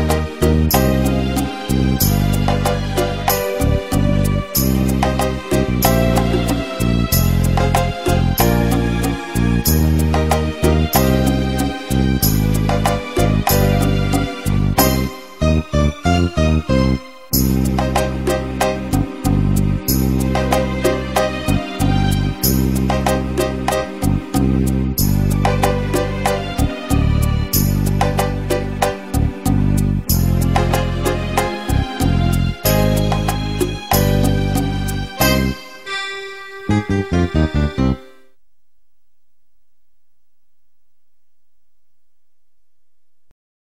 you